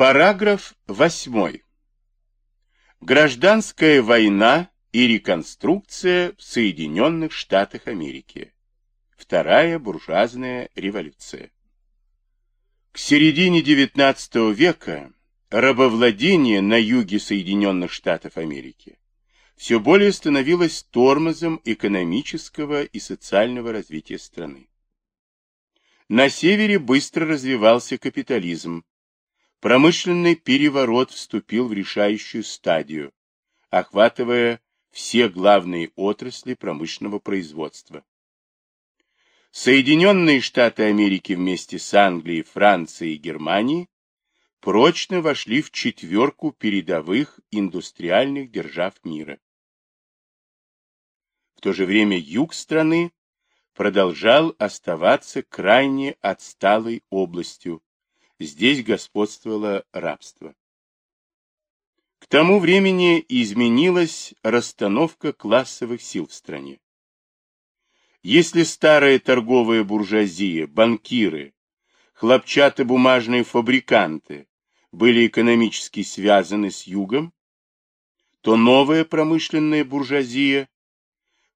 Параграф 8. Гражданская война и реконструкция в Соединенных Штатах Америки. Вторая буржуазная революция. К середине XIX века рабовладение на юге Соединенных Штатов Америки все более становилось тормозом экономического и социального развития страны. На севере быстро развивался капитализм, Промышленный переворот вступил в решающую стадию, охватывая все главные отрасли промышленного производства. Соединенные Штаты Америки вместе с Англией, Францией и Германией прочно вошли в четверку передовых индустриальных держав мира. В то же время юг страны продолжал оставаться крайне отсталой областью, Здесь господствовало рабство. К тому времени изменилась расстановка классовых сил в стране. Если старая торговая буржуазия, банкиры, хлопчатобумажные фабриканты были экономически связаны с югом, то новая промышленная буржуазия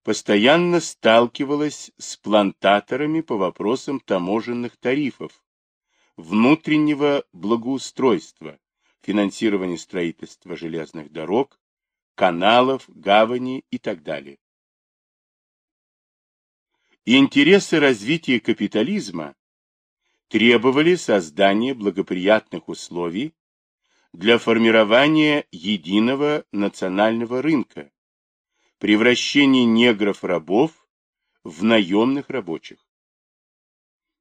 постоянно сталкивалась с плантаторами по вопросам таможенных тарифов, внутреннего благоустройства, финансирования строительства железных дорог, каналов, гавани и так далее. Интересы развития капитализма требовали создания благоприятных условий для формирования единого национального рынка, превращения негров-рабов в наемных рабочих.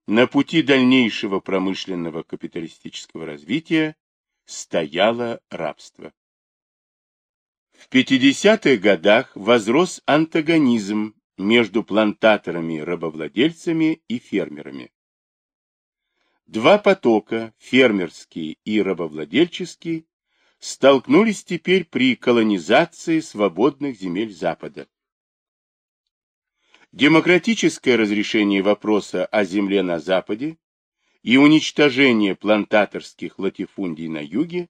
На пути дальнейшего промышленного капиталистического развития стояло рабство. В 50-х годах возрос антагонизм между плантаторами-рабовладельцами и фермерами. Два потока, фермерский и рабовладельческий, столкнулись теперь при колонизации свободных земель Запада. Демократическое разрешение вопроса о земле на Западе и уничтожение плантаторских латифундий на юге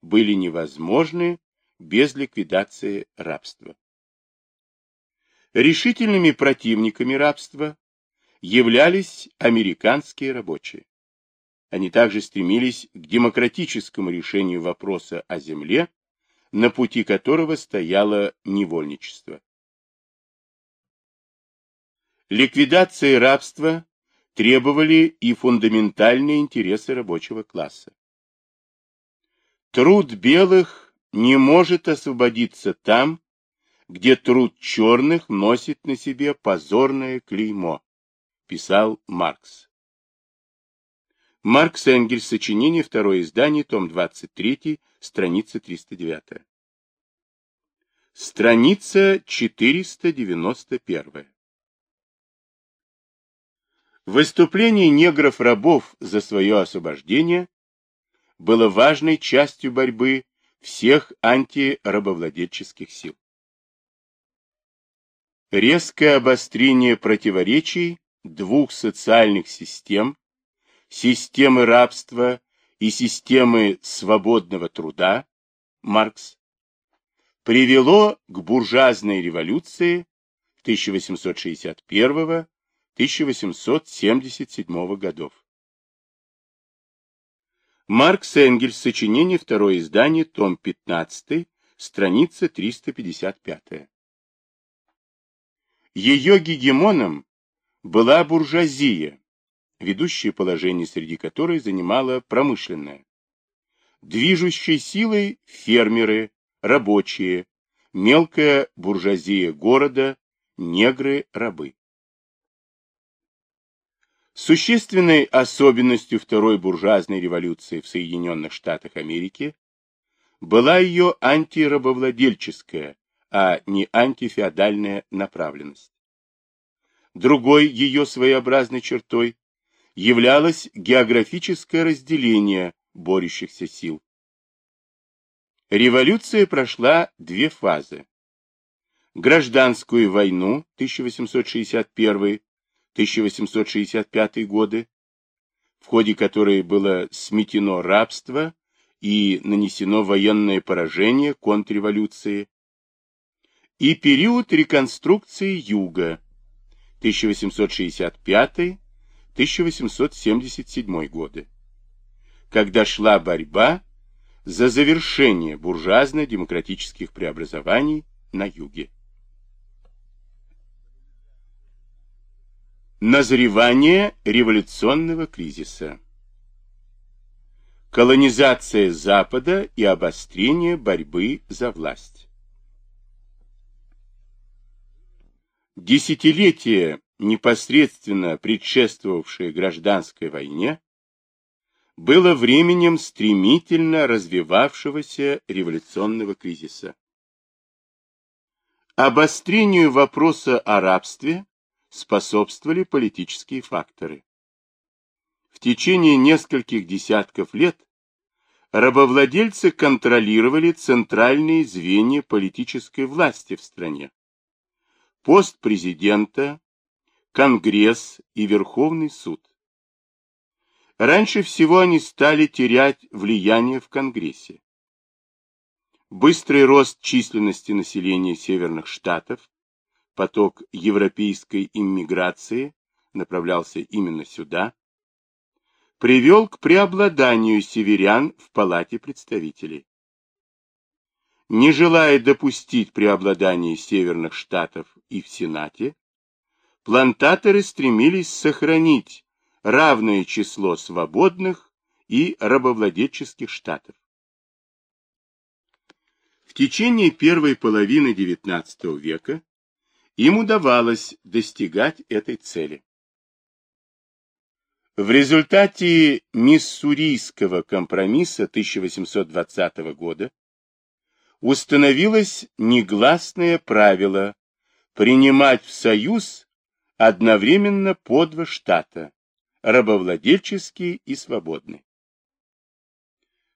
были невозможны без ликвидации рабства. Решительными противниками рабства являлись американские рабочие. Они также стремились к демократическому решению вопроса о земле, на пути которого стояло невольничество. Ликвидации рабства требовали и фундаментальные интересы рабочего класса. Труд белых не может освободиться там, где труд черных носит на себе позорное клеймо, писал Маркс. Маркс Энгельс, сочинение, второе издание, том 23, страница 309. Страница 491. Выступление негров-рабов за свое освобождение было важной частью борьбы всех антирабовладельческих сил. Резкое обострение противоречий двух социальных систем, системы рабства и системы свободного труда, Маркс, привело к буржуазной революции 1861 1877 годов. Маркс Энгельс, сочинение, второе издание, том 15, страница 355. Ее гегемоном была буржуазия, ведущее положение среди которой занимала промышленная. Движущей силой фермеры, рабочие, мелкая буржуазия города, негры, рабы. Существенной особенностью второй буржуазной революции в Соединенных Штатах Америки была ее антирабовладельческая, а не антифеодальная направленность. Другой ее своеобразной чертой являлось географическое разделение борющихся сил. Революция прошла две фазы. Гражданскую войну 1861 1865 годы, в ходе которой было сметено рабство и нанесено военное поражение контрреволюции, и период реконструкции Юга 1865-1877 годы, когда шла борьба за завершение буржуазно-демократических преобразований на Юге. Назревание революционного кризиса Колонизация Запада и обострение борьбы за власть Десятилетие, непосредственно предшествовавшее гражданской войне, было временем стремительно развивавшегося революционного кризиса. Обострению вопроса о рабстве способствовали политические факторы. В течение нескольких десятков лет рабовладельцы контролировали центральные звенья политической власти в стране. Пост президента, Конгресс и Верховный суд. Раньше всего они стали терять влияние в Конгрессе. Быстрый рост численности населения северных штатов, поток европейской иммиграции направлялся именно сюда, привел к преобладанию северян в Палате представителей. Не желая допустить преобладания северных штатов и в Сенате, плантаторы стремились сохранить равное число свободных и рабовладельческих штатов. В течение первой половины XIX века им удавалось достигать этой цели. В результате Миссурийского компромисса 1820 года установилось негласное правило принимать в союз одновременно по два штата рабовладельческий и свободный.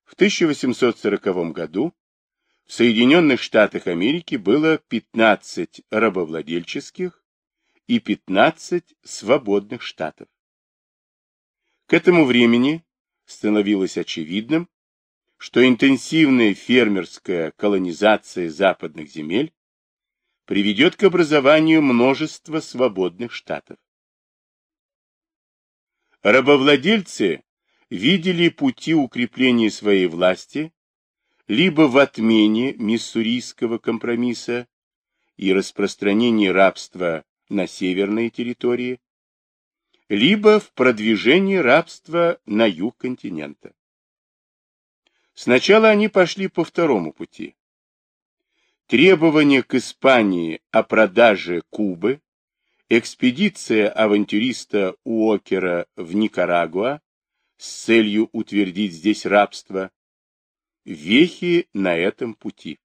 В 1840 году в Соединенных Штатах Америки было 15 рабовладельческих и 15 свободных штатов. К этому времени становилось очевидным, что интенсивная фермерская колонизация западных земель приведет к образованию множества свободных штатов. Рабовладельцы видели пути укрепления своей власти либо в отмене миссурийского компромисса и распространении рабства на северные территории, либо в продвижении рабства на юг континента. Сначала они пошли по второму пути. Требования к Испании о продаже Кубы Экспедиция авантюриста Уокера в Никарагуа с целью утвердить здесь рабство. Вехи на этом пути.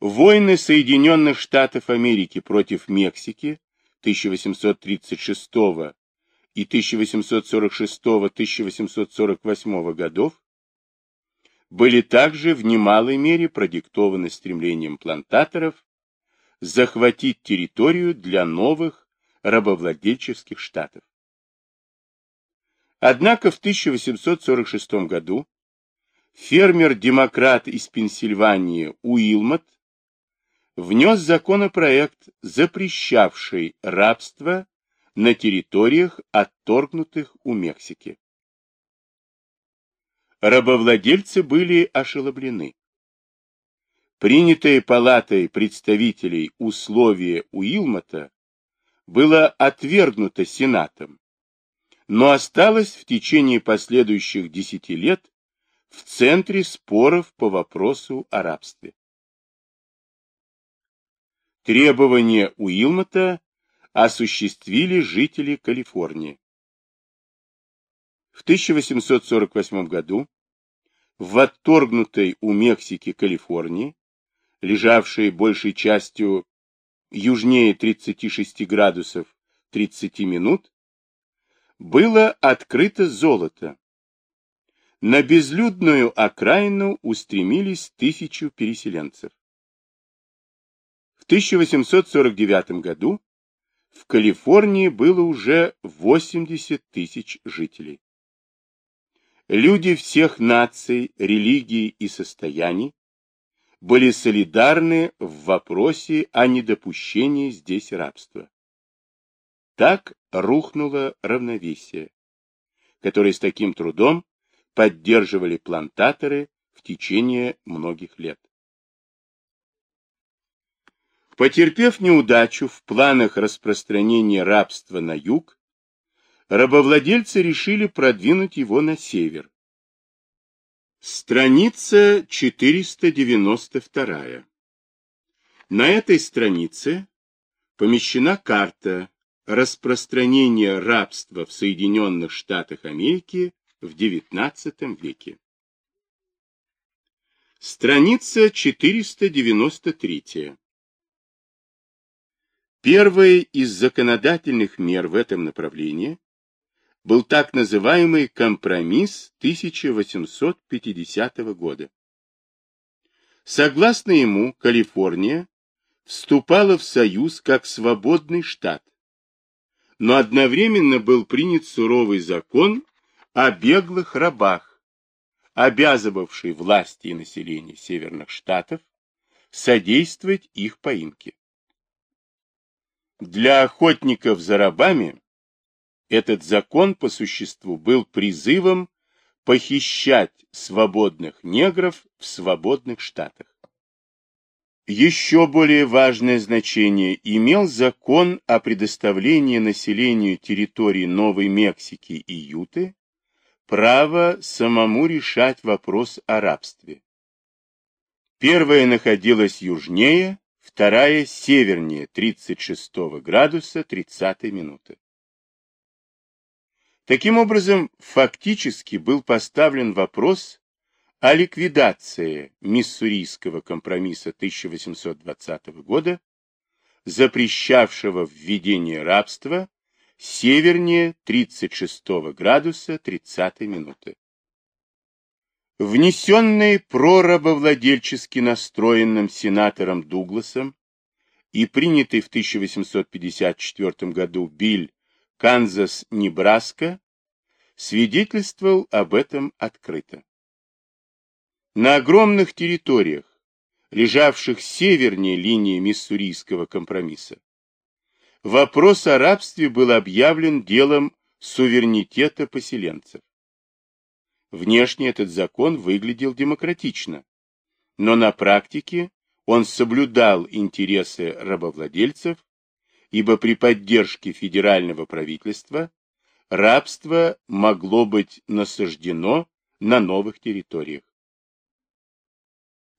Войны Соединенных Штатов Америки против Мексики 1836 и 1846-1848 годов были также в немалой мере продиктованы стремлением плантаторов захватить территорию для новых рабовладельческих штатов. Однако в 1846 году фермер-демократ из Пенсильвании Уилмот внес законопроект, запрещавший рабство на территориях, отторгнутых у Мексики. Рабовладельцы были ошеломлены. Принятое палатой представителей условие Уилмота было отвергнуто Сенатом, но осталось в течение последующих десяти лет в центре споров по вопросу о рабстве. Требования Уилмота осуществили жители Калифорнии. В 1848 году в отторгнутой у Мексики Калифорнии лежавшие большей частью южнее 36 градусов 30 минут, было открыто золото. На безлюдную окраину устремились тысячу переселенцев. В 1849 году в Калифорнии было уже 80 тысяч жителей. люди всех наций, религий и состояний были солидарны в вопросе о недопущении здесь рабства. Так рухнуло равновесие, которое с таким трудом поддерживали плантаторы в течение многих лет. Потерпев неудачу в планах распространения рабства на юг, рабовладельцы решили продвинуть его на север. Страница 492. На этой странице помещена карта распространения рабства в Соединенных Штатах Америки в XIX веке. Страница 493. Первой из законодательных мер в этом направлении был так называемый компромисс 1850 года. Согласно ему, Калифорния вступала в Союз как свободный штат, но одновременно был принят суровый закон о беглых рабах, обязывавший власти и население северных штатов содействовать их поимке. Для охотников за рабами этот закон по существу был призывом похищать свободных негров в свободных штатах. Еще более важное значение имел закон о предоставлении населению территории Новой Мексики и Юты право самому решать вопрос о рабстве. Первая находилась южнее, вторая севернее 36 градуса 30 минуты. Таким образом, фактически был поставлен вопрос о ликвидации Миссурийского компромисса 1820 года, запрещавшего введение рабства севернее 36 градуса 30 минуты. Внесенный прорабовладельчески настроенным сенатором Дугласом и принятый в 1854 году Биль Канзас-Небраска свидетельствовал об этом открыто. На огромных территориях, лежавших севернее линии Миссурийского компромисса, вопрос о рабстве был объявлен делом суверенитета поселенцев. Внешне этот закон выглядел демократично, но на практике он соблюдал интересы рабовладельцев, ибо при поддержке федерального правительства рабство могло быть насаждено на новых территориях.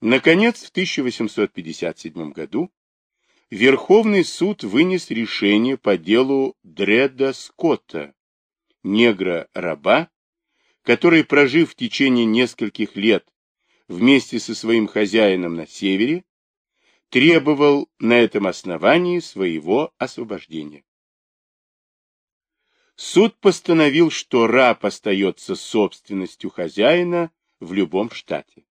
Наконец, в 1857 году Верховный суд вынес решение по делу Дреда Скотта, негра-раба, который, прожив в течение нескольких лет вместе со своим хозяином на севере, требовал на этом основании своего освобождения. Суд постановил, что раб остается собственностью хозяина в любом штате.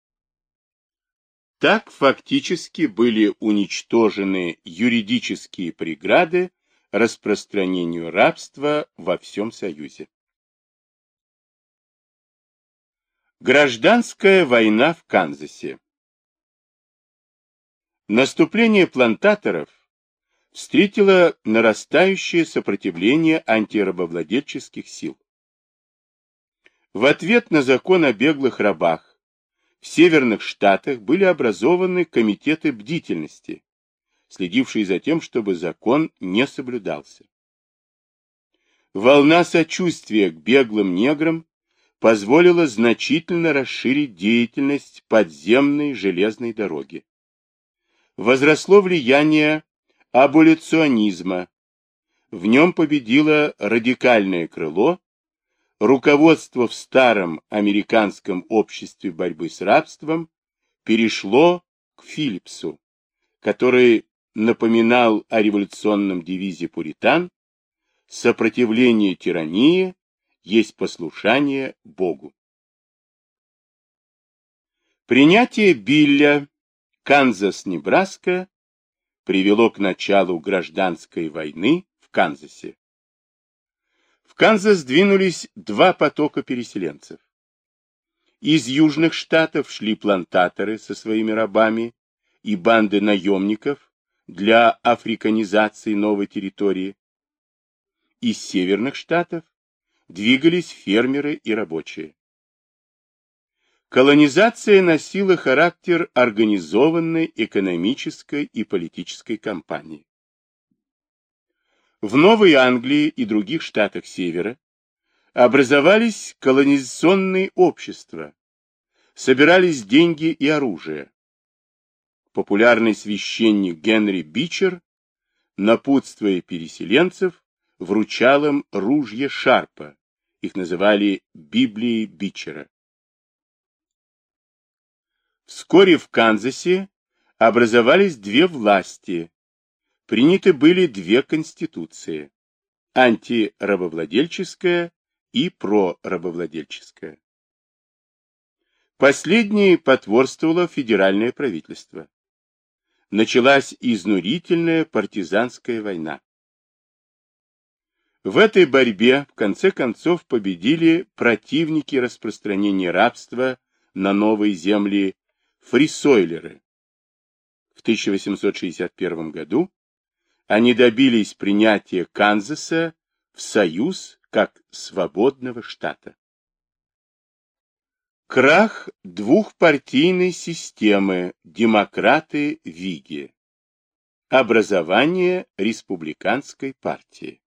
Так фактически были уничтожены юридические преграды распространению рабства во всем Союзе. Гражданская война в Канзасе Наступление плантаторов встретило нарастающее сопротивление антирабовладельческих сил. В ответ на закон о беглых рабах в северных штатах были образованы комитеты бдительности, следившие за тем, чтобы закон не соблюдался. Волна сочувствия к беглым неграм позволило значительно расширить деятельность подземной железной дороги. Возросло влияние аболиционизма. В нем победило радикальное крыло, руководство в старом американском обществе борьбы с рабством перешло к Филлипсу, который напоминал о революционном девизе пуритан «Сопротивление тирании есть послушание Богу. Принятие Билля Канзас-Небраска привело к началу гражданской войны в Канзасе. В Канзас двинулись два потока переселенцев. Из южных штатов шли плантаторы со своими рабами и банды наемников для африканизации новой территории. Из северных штатов двигались фермеры и рабочие. Колонизация носила характер организованной экономической и политической кампании. В Новой Англии и других штатах Севера образовались колонизационные общества, собирались деньги и оружие. Популярный священник Генри Бичер, напутствуя переселенцев, вручал им ружье Шарпа, их называли Библией Бичера. Вскоре в Канзасе образовались две власти, приняты были две конституции – антирабовладельческая и прорабовладельческая. Последнее потворствовало федеральное правительство. Началась изнурительная партизанская война. В этой борьбе в конце концов победили противники распространения рабства на новые земли фрисойлеры. В 1861 году они добились принятия Канзаса в Союз как свободного штата. Крах двухпартийной системы демократы-виги. Образование республиканской партии.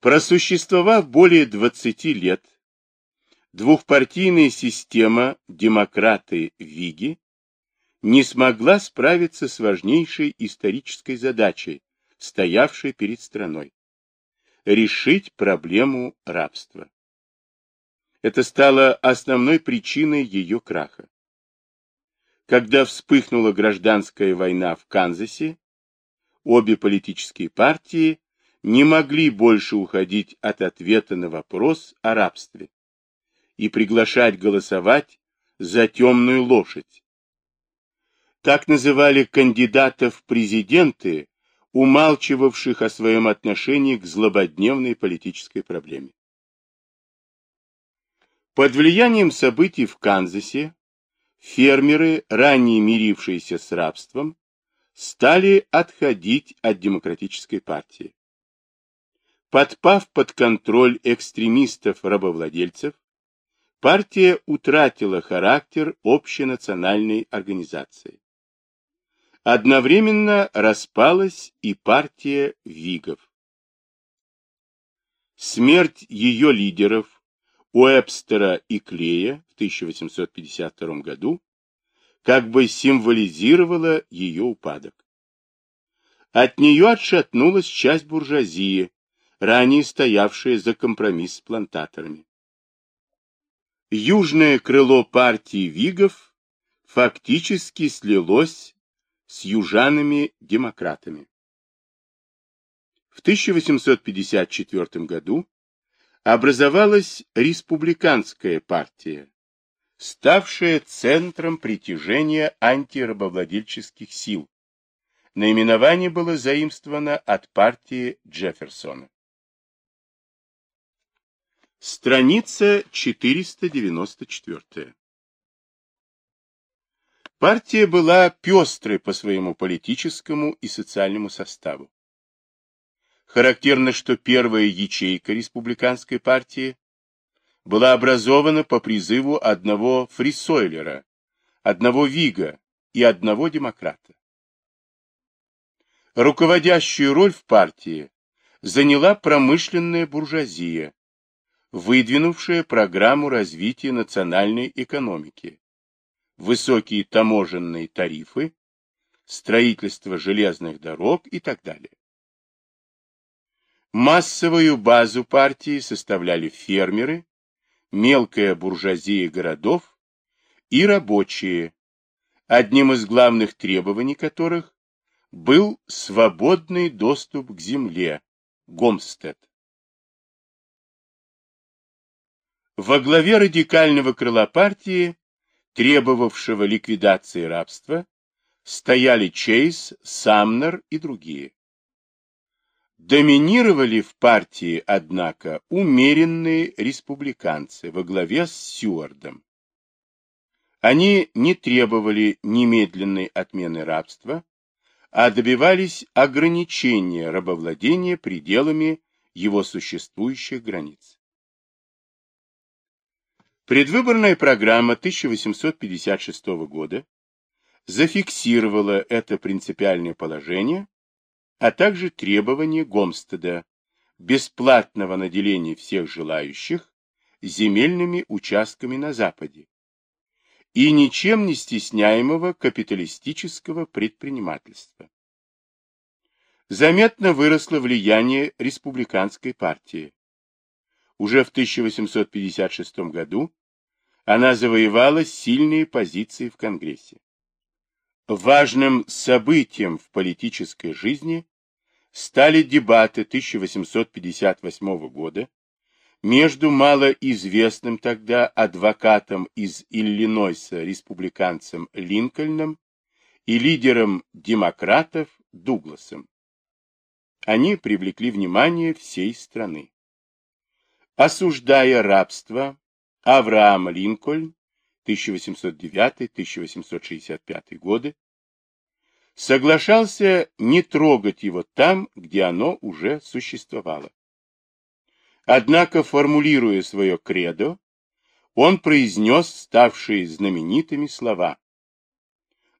Просуществовав более 20 лет, двухпартийная система демократы-виги не смогла справиться с важнейшей исторической задачей, стоявшей перед страной – решить проблему рабства. Это стало основной причиной ее краха. Когда вспыхнула гражданская война в Канзасе, обе политические партии не могли больше уходить от ответа на вопрос о рабстве и приглашать голосовать за темную лошадь. Так называли кандидатов в президенты, умалчивавших о своем отношении к злободневной политической проблеме. Под влиянием событий в Канзасе фермеры, ранее мирившиеся с рабством, стали отходить от демократической партии. Подпав под контроль экстремистов-рабовладельцев, партия утратила характер общенациональной организации. Одновременно распалась и партия Вигов. Смерть ее лидеров Уэбстера и Клея в 1852 году как бы символизировала ее упадок. От нее отшатнулась часть буржуазии, ранее стоявшая за компромисс с плантаторами южное крыло партии Вигов фактически слилось с южанами-демократами. В 1854 году образовалась республиканская партия, ставшая центром притяжения антирабовладельческих сил. Наименование было заимствовано от партии Джефферсона. Страница 494. Партия была пестрой по своему политическому и социальному составу. Характерно, что первая ячейка республиканской партии была образована по призыву одного фрисойлера, одного вига и одного демократа. Руководящую роль в партии заняла промышленная буржуазия, выдвинувшая программу развития национальной экономики, высокие таможенные тарифы, строительство железных дорог и так далее. Массовую базу партии составляли фермеры, мелкая буржуазия городов и рабочие, одним из главных требований которых был свободный доступ к земле, Гомстед. Во главе радикального крыла партии, требовавшего ликвидации рабства, стояли Чейз, Самнер и другие. Доминировали в партии, однако, умеренные республиканцы во главе с Сюардом. Они не требовали немедленной отмены рабства, а добивались ограничения рабовладения пределами его существующих границ. Предвыборная программа 1856 года зафиксировала это принципиальное положение, а также требование Гомстеда бесплатного наделения всех желающих земельными участками на Западе и ничем не стесняемого капиталистического предпринимательства. Заметно выросло влияние республиканской партии. Уже в 1856 году она завоевала сильные позиции в Конгрессе. Важным событием в политической жизни стали дебаты 1858 года между малоизвестным тогда адвокатом из Иллинойса республиканцем Линкольном и лидером демократов Дугласом. Они привлекли внимание всей страны. Осуждая рабство, Авраам Линкольн 1809-1865 годы соглашался не трогать его там, где оно уже существовало. Однако, формулируя свое кредо, он произнес ставшие знаменитыми слова.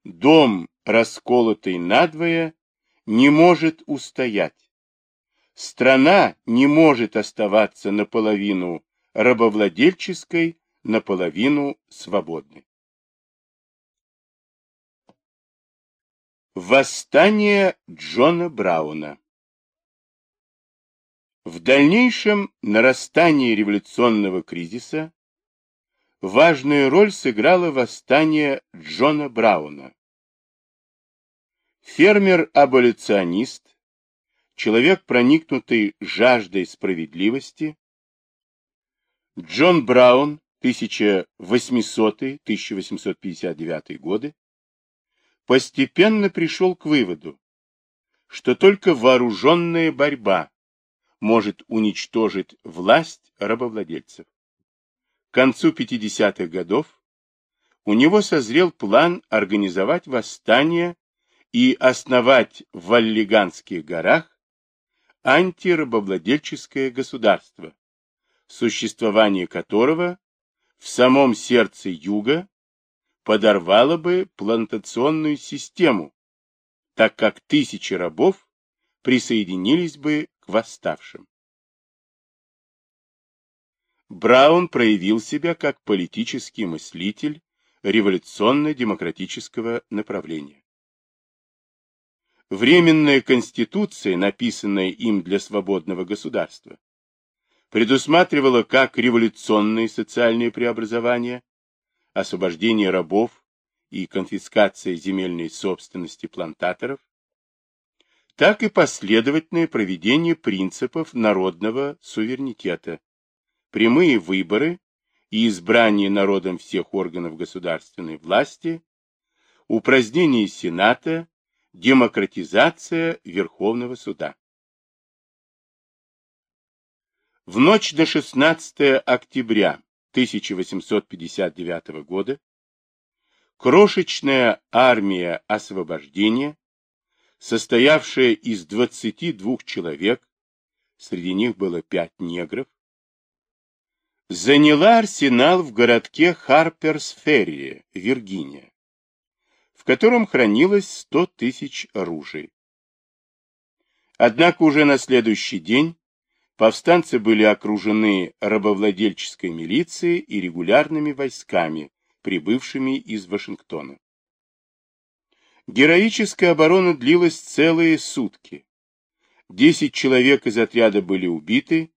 «Дом, расколотый надвое, не может устоять. Страна не может оставаться наполовину рабовладельческой, наполовину свободной. Восстание Джона Брауна В дальнейшем нарастании революционного кризиса важную роль сыграло восстание Джона Брауна. Фермер-аболиционист, человек, проникнутый жаждой справедливости, Джон Браун, 1800-1859 годы, постепенно пришел к выводу, что только вооруженная борьба может уничтожить власть рабовладельцев. К концу 50-х годов у него созрел план организовать восстание и основать в Валлиганских горах антирабовладельческое государство, существование которого в самом сердце юга подорвало бы плантационную систему, так как тысячи рабов присоединились бы к восставшим. Браун проявил себя как политический мыслитель революционно-демократического направления. Временная конституция, написанная им для свободного государства, предусматривала как революционные социальные преобразования, освобождение рабов и конфискация земельной собственности плантаторов, так и последовательное проведение принципов народного суверенитета, прямые выборы и избрание народом всех органов государственной власти, упразднение Сената, демократизация Верховного суда. В ночь до 16 октября 1859 года крошечная армия освобождения, состоявшая из 22 человек, среди них было пять негров, заняла арсенал в городке Харперс-Ферри, Виргиния, в котором хранилось 100 тысяч оружий. Однако уже на следующий день повстанцы были окружены рабовладельческой милицией и регулярными войсками, прибывшими из Вашингтона. Героическая оборона длилась целые сутки. Десять человек из отряда были убиты,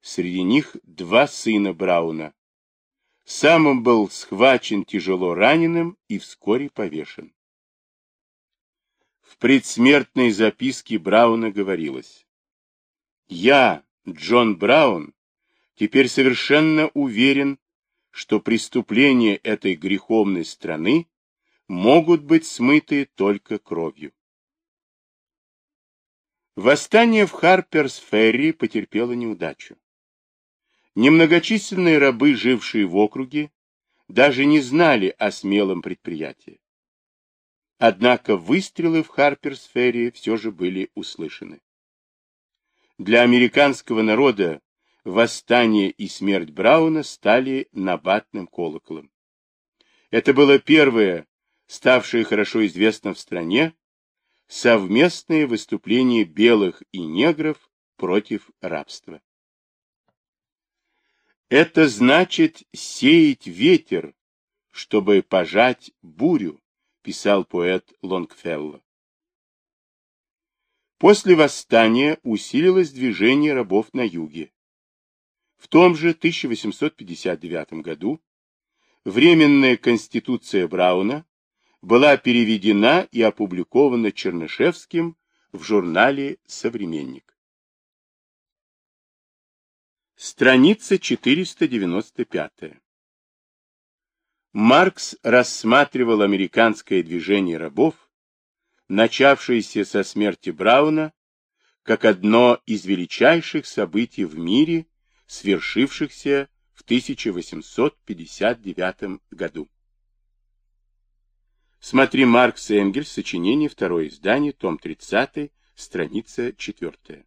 среди них два сына Брауна. Сам он был схвачен тяжело раненым и вскоре повешен. В предсмертной записке Брауна говорилось «Я, Джон Браун теперь совершенно уверен, что преступления этой греховной страны могут быть смыты только кровью. Восстание в Харперс-Ферри потерпело неудачу. Немногочисленные рабы, жившие в округе, даже не знали о смелом предприятии. Однако выстрелы в Харперс-Ферри все же были услышаны. Для американского народа восстание и смерть Брауна стали набатным колоколом. Это было первое, ставшее хорошо известно в стране, совместное выступление белых и негров против рабства. Это значит сеять ветер, чтобы пожать бурю, писал поэт Лонгфелло. После восстания усилилось движение рабов на юге. В том же 1859 году Временная конституция Брауна была переведена и опубликована Чернышевским в журнале «Современник». Страница 495. Маркс рассматривал американское движение рабов, начавшееся со смерти Брауна, как одно из величайших событий в мире, свершившихся в 1859 году. Смотри Маркс и Энгельс, сочинение, второе издание, том 30, страница 4.